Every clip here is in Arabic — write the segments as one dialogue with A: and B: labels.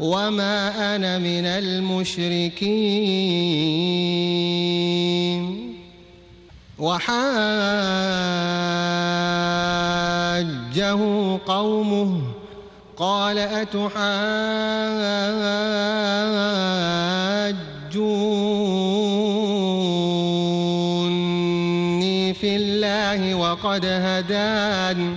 A: وما أنا من المشركين وحاجه قومه قال أتحاجوني في الله وقد هداني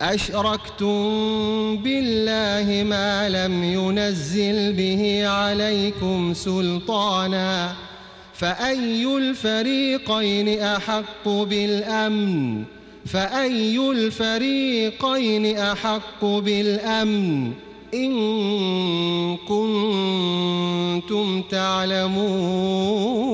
A: أشركتم بالله ما لم ينزل به عليكم سلطانا فأي الفريقين أحق بالأمن؟ فأي الفريقين أحق بالأمن؟ إن كنتم تعلمون.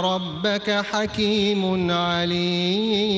A: ربك حكيم عليم.